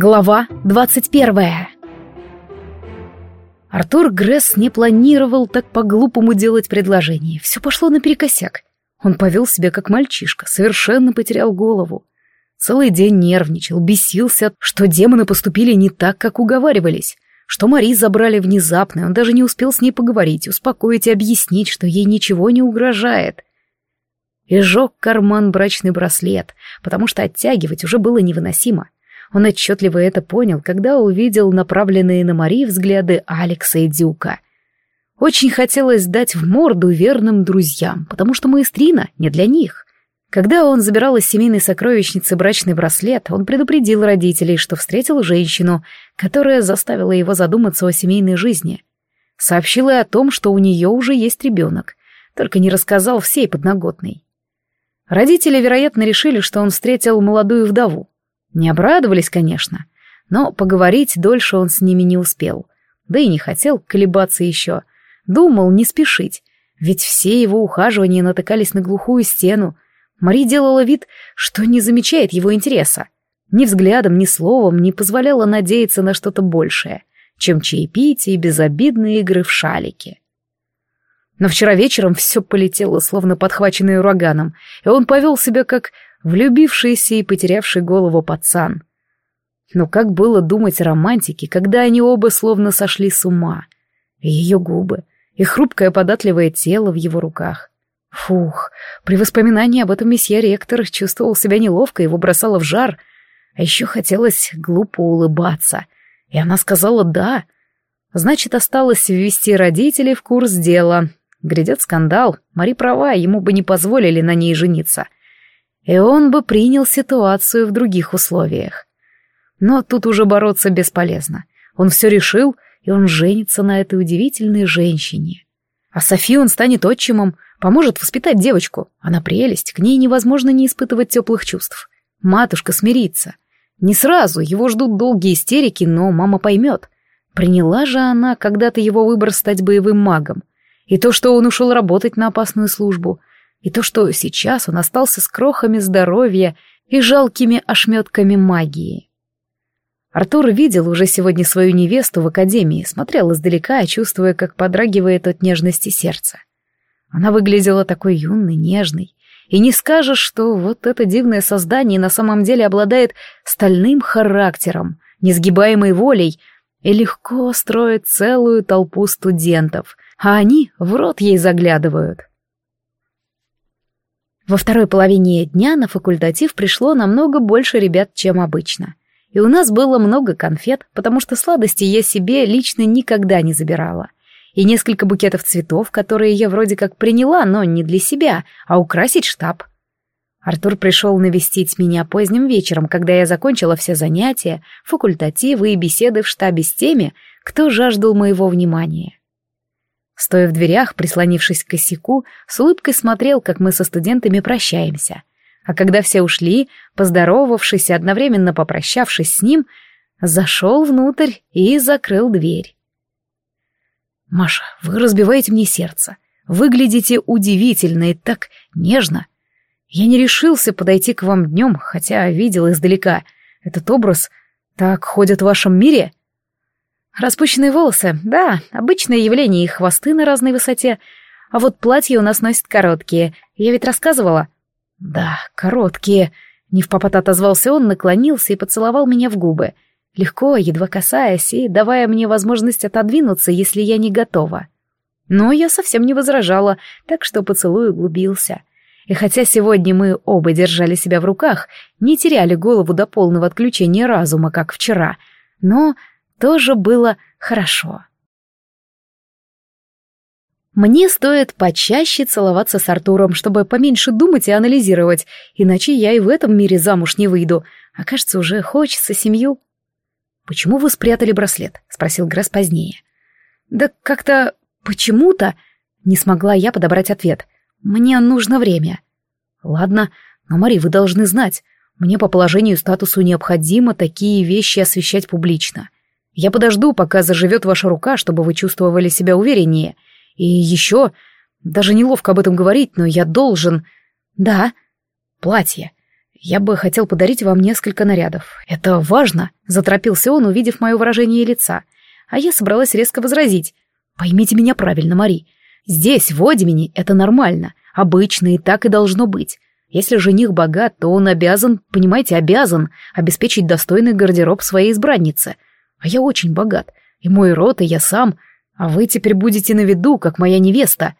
Глава двадцать первая. Артур Гресс не планировал так по-глупому делать предложение. Все пошло наперекосяк. Он повел себя как мальчишка, совершенно потерял голову. Целый день нервничал, бесился, что демоны поступили не так, как уговаривались, что Мари забрали внезапно, он даже не успел с ней поговорить, успокоить и объяснить, что ей ничего не угрожает. И сжег карман брачный браслет, потому что оттягивать уже было невыносимо. Он отчетливо это понял, когда увидел направленные на Мари взгляды Алекса и Дюка. Очень хотелось дать в морду верным друзьям, потому что маэстрина не для них. Когда он забирал из семейной сокровищницы брачный браслет, он предупредил родителей, что встретил женщину, которая заставила его задуматься о семейной жизни. Сообщил и о том, что у нее уже есть ребенок, только не рассказал всей подноготной. Родители, вероятно, решили, что он встретил молодую вдову. Не обрадовались, конечно, но поговорить дольше он с ними не успел. Да и не хотел колебаться еще. Думал не спешить, ведь все его ухаживания натыкались на глухую стену. Мари делала вид, что не замечает его интереса. Ни взглядом, ни словом не позволяла надеяться на что-то большее, чем чаепитие и безобидные игры в шалики. Но вчера вечером все полетело, словно подхваченное ураганом, и он повел себя как влюбившийся и потерявший голову пацан. Но как было думать о романтике, когда они оба словно сошли с ума? И ее губы, и хрупкое податливое тело в его руках. Фух, при воспоминании об этом месье ректор чувствовал себя неловко, его бросало в жар, а еще хотелось глупо улыбаться. И она сказала «да». Значит, осталось ввести родителей в курс дела. Грядет скандал, Мари права, ему бы не позволили на ней жениться — и он бы принял ситуацию в других условиях. Но тут уже бороться бесполезно. Он все решил, и он женится на этой удивительной женщине. А Софи он станет отчимом, поможет воспитать девочку. Она прелесть, к ней невозможно не испытывать теплых чувств. Матушка смирится. Не сразу, его ждут долгие истерики, но мама поймет. Приняла же она когда-то его выбор стать боевым магом. И то, что он ушел работать на опасную службу, и то, что сейчас он остался с крохами здоровья и жалкими ошметками магии. Артур видел уже сегодня свою невесту в академии, смотрел издалека, чувствуя, как подрагивает от нежности сердце. Она выглядела такой юной, нежной, и не скажешь, что вот это дивное создание на самом деле обладает стальным характером, несгибаемой волей и легко строит целую толпу студентов, а они в рот ей заглядывают. Во второй половине дня на факультатив пришло намного больше ребят, чем обычно. И у нас было много конфет, потому что сладости я себе лично никогда не забирала. И несколько букетов цветов, которые я вроде как приняла, но не для себя, а украсить штаб. Артур пришел навестить меня поздним вечером, когда я закончила все занятия, факультативы и беседы в штабе с теми, кто жаждал моего внимания. Стоя в дверях, прислонившись к косяку, с улыбкой смотрел, как мы со студентами прощаемся. А когда все ушли, поздоровавшись и одновременно попрощавшись с ним, зашел внутрь и закрыл дверь. «Маша, вы разбиваете мне сердце. Выглядите удивительно и так нежно. Я не решился подойти к вам днем, хотя видел издалека. Этот образ так ходит в вашем мире?» Распущенные волосы, да, обычное явление, и хвосты на разной высоте. А вот платья у нас носят короткие. Я ведь рассказывала? Да, короткие. Не в попад отозвался он, наклонился и поцеловал меня в губы. Легко, едва касаясь, и давая мне возможность отодвинуться, если я не готова. Но я совсем не возражала, так что поцелуй углубился. И хотя сегодня мы оба держали себя в руках, не теряли голову до полного отключения разума, как вчера, но тоже было хорошо. Мне стоит почаще целоваться с Артуром, чтобы поменьше думать и анализировать, иначе я и в этом мире замуж не выйду, а кажется, уже хочется семью. «Почему вы спрятали браслет?» — спросил Гресс позднее. «Да как-то... почему-то...» — не смогла я подобрать ответ. «Мне нужно время». «Ладно, но, Мари, вы должны знать, мне по положению и статусу необходимо такие вещи освещать публично. Я подожду, пока заживет ваша рука, чтобы вы чувствовали себя увереннее. И еще, даже неловко об этом говорить, но я должен... Да, платье. Я бы хотел подарить вам несколько нарядов. Это важно, заторопился он, увидев мое выражение лица. А я собралась резко возразить. Поймите меня правильно, Мари. Здесь, в Одимине, это нормально, обычно и так и должно быть. Если жених богат, то он обязан, понимаете, обязан обеспечить достойный гардероб своей избраннице. А я очень богат, и мой род, и я сам, а вы теперь будете на виду, как моя невеста.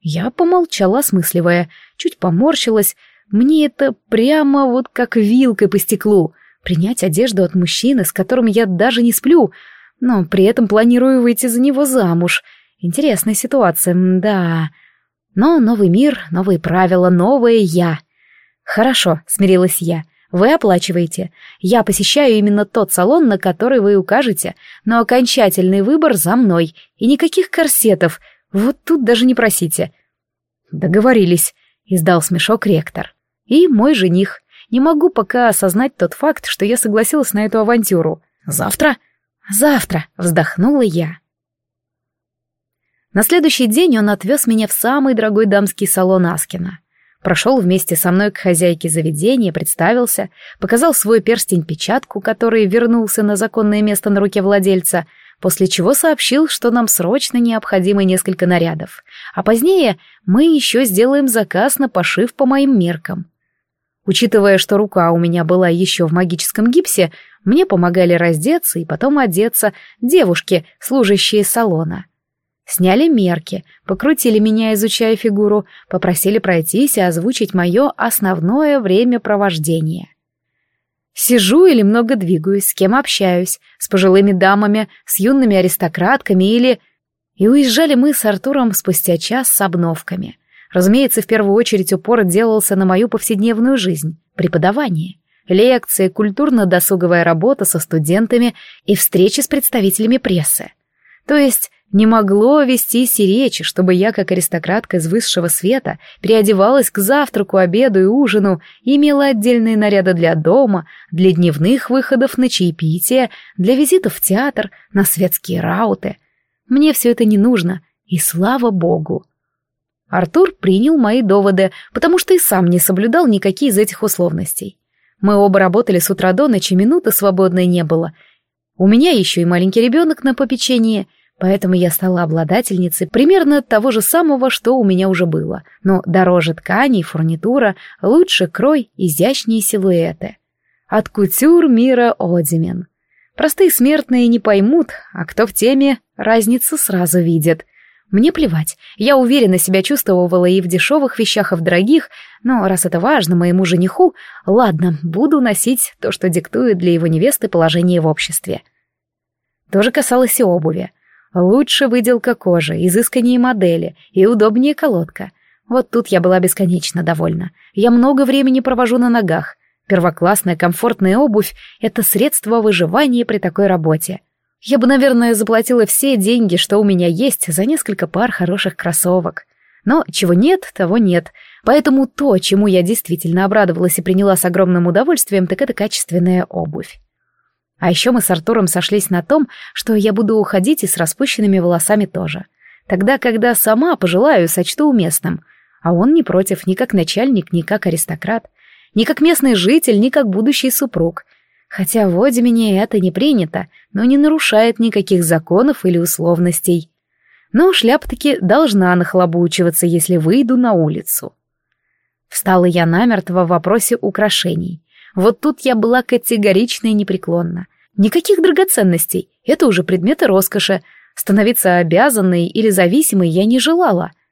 Я помолчала, осмысливая, чуть поморщилась, мне это прямо вот как вилкой по стеклу. Принять одежду от мужчины, с которым я даже не сплю, но при этом планирую выйти за него замуж. Интересная ситуация, да. Но новый мир, новые правила, новое я. Хорошо, смирилась я. Вы оплачиваете. Я посещаю именно тот салон, на который вы укажете, но окончательный выбор за мной. И никаких корсетов. Вот тут даже не просите. Договорились, издал смешок ректор и мой жених. Не могу пока осознать тот факт, что я согласилась на эту авантюру. Завтра? Завтра, вздохнула я. На следующий день он отвез меня в самый дорогой дамский салон Аскина. Прошел вместе со мной к хозяйке заведения, представился, показал свой перстень-печатку, который вернулся на законное место на руке владельца, после чего сообщил, что нам срочно необходимы несколько нарядов, а позднее мы еще сделаем заказ на пошив по моим меркам. Учитывая, что рука у меня была еще в магическом гипсе, мне помогали раздеться и потом одеться девушки, служащие салона. Сняли мерки, покрутили меня, изучая фигуру, попросили пройтись и озвучить мое основное время провождения. Сижу или много двигаюсь, с кем общаюсь, с пожилыми дамами, с юными аристократками или... И уезжали мы с Артуром спустя час с обновками — Разумеется, в первую очередь упор делался на мою повседневную жизнь, преподавание, лекции, культурно-досуговая работа со студентами и встречи с представителями прессы. То есть не могло вестись и речи, чтобы я, как аристократка из высшего света, переодевалась к завтраку, обеду и ужину, имела отдельные наряды для дома, для дневных выходов на чаепитие, для визитов в театр, на светские рауты. Мне все это не нужно, и слава богу. Артур принял мои доводы, потому что и сам не соблюдал никакие из этих условностей. Мы оба работали с утра до ночи, минуты свободной не было. У меня еще и маленький ребенок на попечении, поэтому я стала обладательницей примерно того же самого, что у меня уже было, но дороже тканей, фурнитура, лучше крой, изящнее силуэты. От кутюр мира Одимен. Простые смертные не поймут, а кто в теме, разницу сразу видит — мне плевать, я уверенно себя чувствовала и в дешевых вещах, и в дорогих, но раз это важно моему жениху, ладно, буду носить то, что диктует для его невесты положение в обществе. То же касалось и обуви. Лучше выделка кожи, изысканнее модели и удобнее колодка. Вот тут я была бесконечно довольна. Я много времени провожу на ногах. Первоклассная комфортная обувь — это средство выживания при такой работе. Я бы, наверное, заплатила все деньги, что у меня есть, за несколько пар хороших кроссовок. Но чего нет, того нет. Поэтому то, чему я действительно обрадовалась и приняла с огромным удовольствием, так это качественная обувь. А еще мы с Артуром сошлись на том, что я буду уходить и с распущенными волосами тоже. Тогда, когда сама пожелаю, сочту уместным. А он не против ни как начальник, ни как аристократ, ни как местный житель, ни как будущий супруг. Хотя в Одимене это не принято, но не нарушает никаких законов или условностей. Но шляпа-таки должна нахлобучиваться, если выйду на улицу. Встала я намертво в вопросе украшений. Вот тут я была категорична и непреклонна. Никаких драгоценностей, это уже предметы роскоши. Становиться обязанной или зависимой я не желала —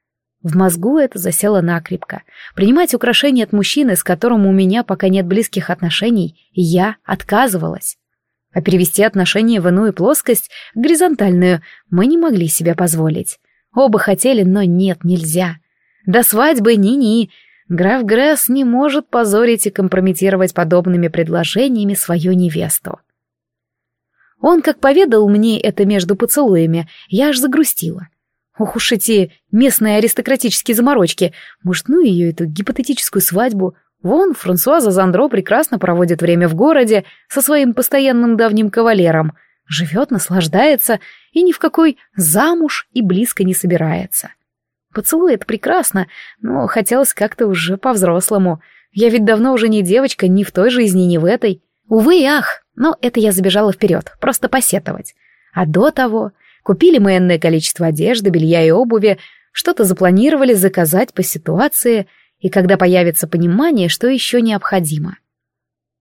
в мозгу это засело накрепко. Принимать украшения от мужчины, с которым у меня пока нет близких отношений, я отказывалась. А перевести отношения в иную плоскость, горизонтальную, мы не могли себе позволить. Оба хотели, но нет, нельзя. До свадьбы ни-ни. Граф Гресс не может позорить и компрометировать подобными предложениями свою невесту. Он, как поведал мне это между поцелуями, я аж загрустила. Ох уж эти местные аристократические заморочки. Может, ну ее эту гипотетическую свадьбу. Вон, Франсуаза Зандро прекрасно проводит время в городе со своим постоянным давним кавалером. Живет, наслаждается и ни в какой замуж и близко не собирается. Поцелуй — это прекрасно, но хотелось как-то уже по-взрослому. Я ведь давно уже не девочка ни в той жизни, ни в этой. Увы и ах, но это я забежала вперед, просто посетовать. А до того купили мы энное количество одежды, белья и обуви, что-то запланировали заказать по ситуации, и когда появится понимание, что еще необходимо.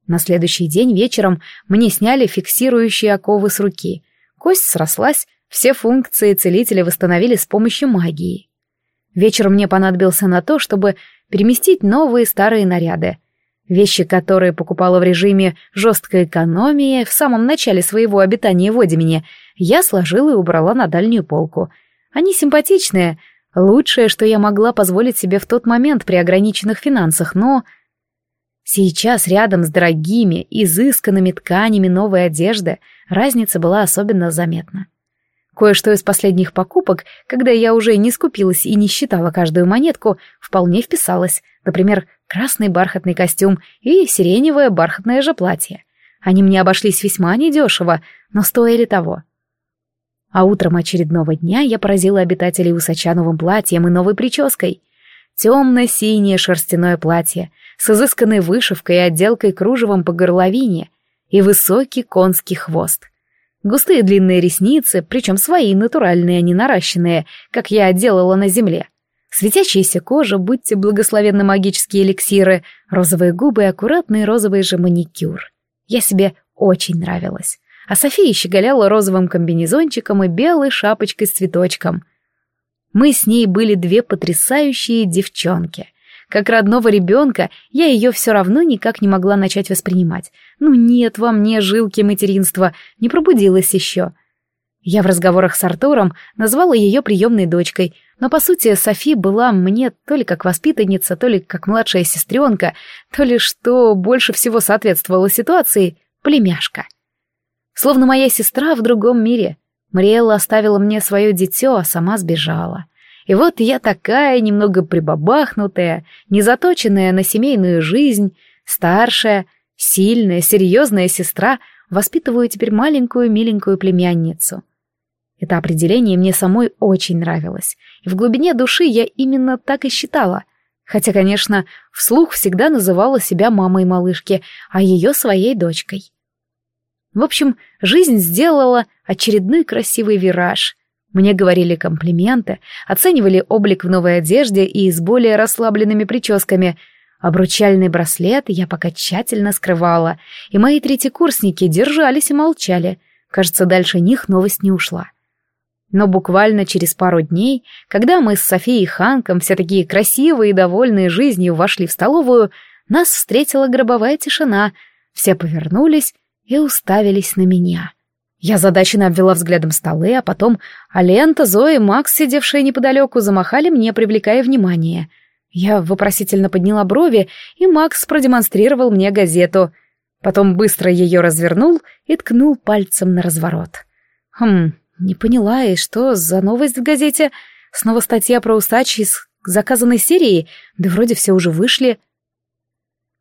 На следующий день вечером мне сняли фиксирующие оковы с руки. Кость срослась, все функции целителя восстановили с помощью магии. Вечер мне понадобился на то, чтобы переместить новые старые наряды. Вещи, которые покупала в режиме жесткой экономии в самом начале своего обитания в Одимине, я сложила и убрала на дальнюю полку. Они симпатичные, лучшее, что я могла позволить себе в тот момент при ограниченных финансах, но... Сейчас рядом с дорогими, изысканными тканями новой одежды разница была особенно заметна. Кое-что из последних покупок, когда я уже не скупилась и не считала каждую монетку, вполне вписалось. Например, красный бархатный костюм и сиреневое бархатное же платье. Они мне обошлись весьма недешево, но стоили того. А утром очередного дня я поразила обитателей высоча новым платьем и новой прической. Темно-синее шерстяное платье с изысканной вышивкой и отделкой кружевом по горловине и высокий конский хвост. Густые длинные ресницы, причем свои, натуральные, а не наращенные, как я делала на земле. Светящаяся кожа, будьте благословенны магические эликсиры, розовые губы и аккуратный розовый же маникюр. Я себе очень нравилась. А София щеголяла розовым комбинезончиком и белой шапочкой с цветочком. Мы с ней были две потрясающие девчонки — как родного ребенка я ее все равно никак не могла начать воспринимать. Ну нет во мне жилки материнства, не пробудилась еще. Я в разговорах с Артуром назвала ее приемной дочкой, но по сути Софи была мне то ли как воспитанница, то ли как младшая сестренка, то ли что больше всего соответствовало ситуации — племяшка. Словно моя сестра в другом мире. Мариэлла оставила мне свое дитё, а сама сбежала. И вот я такая, немного прибабахнутая, незаточенная на семейную жизнь, старшая, сильная, серьезная сестра, воспитываю теперь маленькую миленькую племянницу. Это определение мне самой очень нравилось, и в глубине души я именно так и считала, хотя, конечно, вслух всегда называла себя мамой малышки, а ее своей дочкой. В общем, жизнь сделала очередной красивый вираж — мне говорили комплименты, оценивали облик в новой одежде и с более расслабленными прическами. Обручальный браслет я пока тщательно скрывала, и мои третьекурсники держались и молчали. Кажется, дальше них новость не ушла. Но буквально через пару дней, когда мы с Софией и Ханком, все такие красивые и довольные жизнью, вошли в столовую, нас встретила гробовая тишина. Все повернулись и уставились на меня. Я задаченно обвела взглядом столы, а потом Алента, Зоя и Макс, сидевшие неподалеку, замахали мне, привлекая внимание. Я вопросительно подняла брови, и Макс продемонстрировал мне газету. Потом быстро ее развернул и ткнул пальцем на разворот. Хм, не поняла, и что за новость в газете? Снова статья про устач из заказанной серии? Да вроде все уже вышли.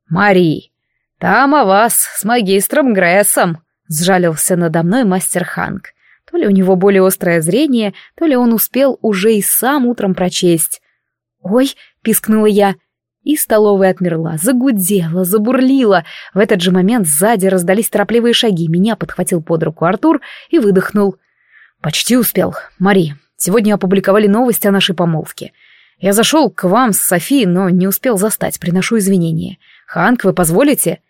«Мари, там о вас с магистром Грессом», Сжалился надо мной мастер Ханк. То ли у него более острое зрение, то ли он успел уже и сам утром прочесть. «Ой!» — пискнула я. И столовая отмерла, загудела, забурлила. В этот же момент сзади раздались торопливые шаги. Меня подхватил под руку Артур и выдохнул. «Почти успел. Мари, сегодня опубликовали новости о нашей помолвке. Я зашел к вам с Софией, но не успел застать. Приношу извинения. Ханк, вы позволите?»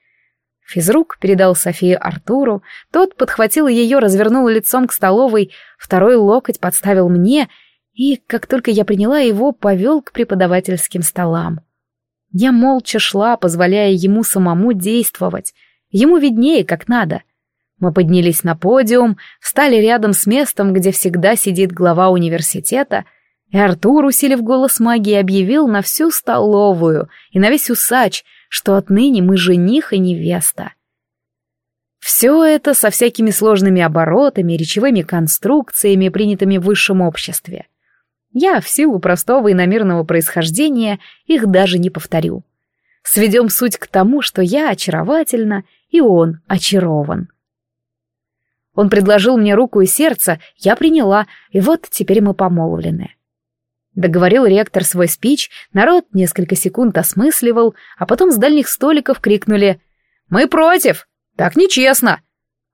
Физрук передал Софии Артуру, тот подхватил ее, развернул лицом к столовой, второй локоть подставил мне, и, как только я приняла его, повел к преподавательским столам. Я молча шла, позволяя ему самому действовать. Ему виднее, как надо. Мы поднялись на подиум, встали рядом с местом, где всегда сидит глава университета, и Артур, усилив голос магии, объявил на всю столовую и на весь усач — что отныне мы жених и невеста. Все это со всякими сложными оборотами, речевыми конструкциями, принятыми в высшем обществе. Я, в силу простого и намеренного происхождения, их даже не повторю. Сведем суть к тому, что я очаровательна, и он очарован. Он предложил мне руку и сердце, я приняла, и вот теперь мы помолвлены. Договорил ректор свой спич, народ несколько секунд осмысливал, а потом с дальних столиков крикнули «Мы против! Так нечестно!»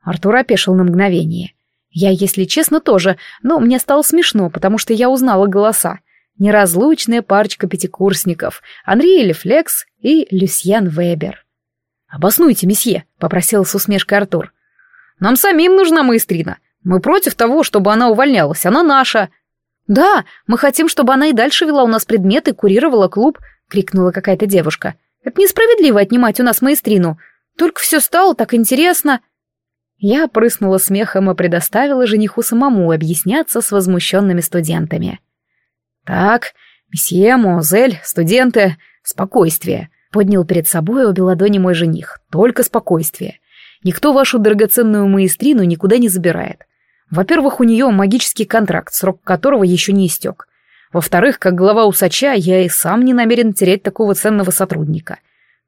Артур опешил на мгновение. Я, если честно, тоже, но мне стало смешно, потому что я узнала голоса. Неразлучная парочка пятикурсников — Анри Флекс и Люсьен Вебер. «Обоснуйте, месье», — попросил с усмешкой Артур. «Нам самим нужна маэстрина. Мы против того, чтобы она увольнялась, она наша». «Да, мы хотим, чтобы она и дальше вела у нас предметы, курировала клуб», — крикнула какая-то девушка. «Это несправедливо отнимать у нас маэстрину. Только все стало так интересно». Я прыснула смехом и предоставила жениху самому объясняться с возмущенными студентами. «Так, месье, мозель, студенты, спокойствие», — поднял перед собой обе ладони мой жених. «Только спокойствие. Никто вашу драгоценную маэстрину никуда не забирает. Во-первых, у нее магический контракт, срок которого еще не истек. Во-вторых, как глава усача, я и сам не намерен терять такого ценного сотрудника.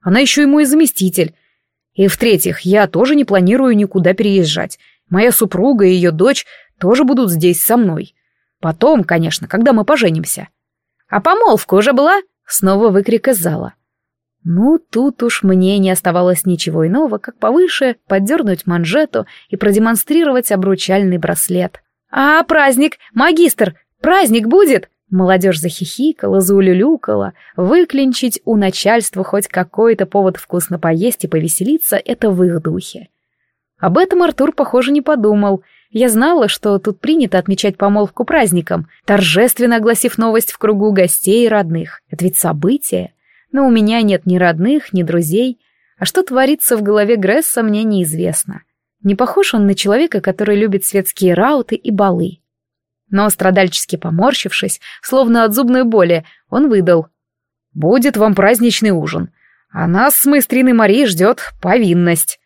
Она еще и мой заместитель. И в-третьих, я тоже не планирую никуда переезжать. Моя супруга и ее дочь тоже будут здесь со мной. Потом, конечно, когда мы поженимся. А помолвка уже была? Снова выкрик из зала. Ну, тут уж мне не оставалось ничего иного, как повыше поддернуть манжету и продемонстрировать обручальный браслет. «А, праздник! Магистр! Праздник будет!» Молодежь захихикала, заулюлюкала. Выклинчить у начальства хоть какой-то повод вкусно поесть и повеселиться — это в их духе. Об этом Артур, похоже, не подумал. Я знала, что тут принято отмечать помолвку праздником, торжественно огласив новость в кругу гостей и родных. Это ведь событие. Но у меня нет ни родных, ни друзей. А что творится в голове Гресса, мне неизвестно. Не похож он на человека, который любит светские рауты и балы. Но, страдальчески поморщившись, словно от зубной боли, он выдал. «Будет вам праздничный ужин, а нас с маэстриной Марией ждет повинность».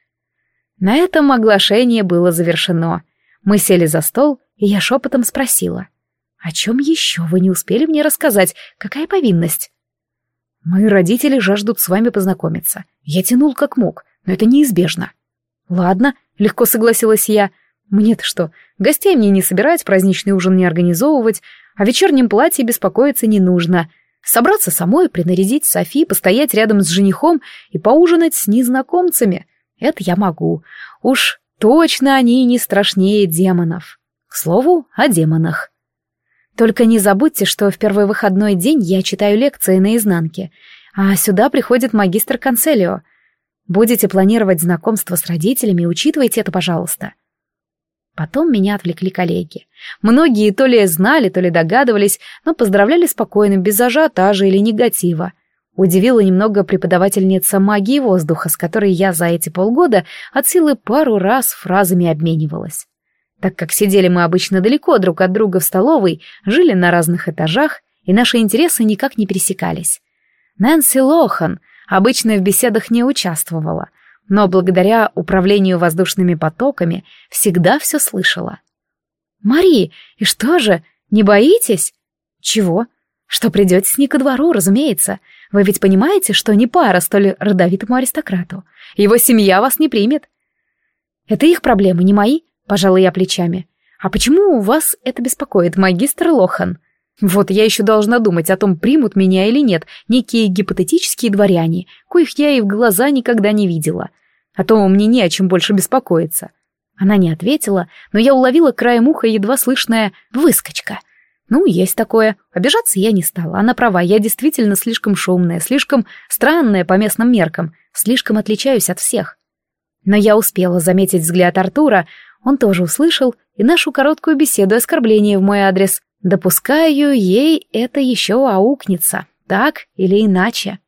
На этом оглашение было завершено. Мы сели за стол, и я шепотом спросила. «О чем еще вы не успели мне рассказать? Какая повинность?» Мои родители жаждут с вами познакомиться. Я тянул как мог, но это неизбежно. Ладно, легко согласилась я. Мне-то что, гостей мне не собирать, праздничный ужин не организовывать, о вечернем платье беспокоиться не нужно. Собраться самой, принарядить Софи, постоять рядом с женихом и поужинать с незнакомцами. Это я могу. Уж точно они не страшнее демонов. К слову, о демонах. Только не забудьте, что в первый выходной день я читаю лекции на изнанке, а сюда приходит магистр Канцелио. Будете планировать знакомство с родителями, учитывайте это, пожалуйста. Потом меня отвлекли коллеги. Многие то ли знали, то ли догадывались, но поздравляли спокойно, без ажиотажа или негатива. Удивила немного преподавательница магии воздуха, с которой я за эти полгода от силы пару раз фразами обменивалась. Так как сидели мы обычно далеко друг от друга в столовой, жили на разных этажах, и наши интересы никак не пересекались. Нэнси Лохан обычно в беседах не участвовала, но благодаря управлению воздушными потоками всегда все слышала. «Мари, и что же, не боитесь?» «Чего?» «Что придете с ней ко двору, разумеется. Вы ведь понимаете, что не пара столь родовитому аристократу. Его семья вас не примет». «Это их проблемы, не мои. Пожала я плечами. «А почему у вас это беспокоит, магистр Лохан?» Вот я еще должна думать о том, примут меня или нет некие гипотетические дворяне, коих я и в глаза никогда не видела. А то мне не о чем больше беспокоиться. Она не ответила, но я уловила краем уха едва слышное «выскочка». Ну, есть такое. Обижаться я не стала. Она права, я действительно слишком шумная, слишком странная по местным меркам, слишком отличаюсь от всех. Но я успела заметить взгляд Артура, он тоже услышал и нашу короткую беседу оскорбления в мой адрес. Допускаю, ей это еще аукнется, так или иначе.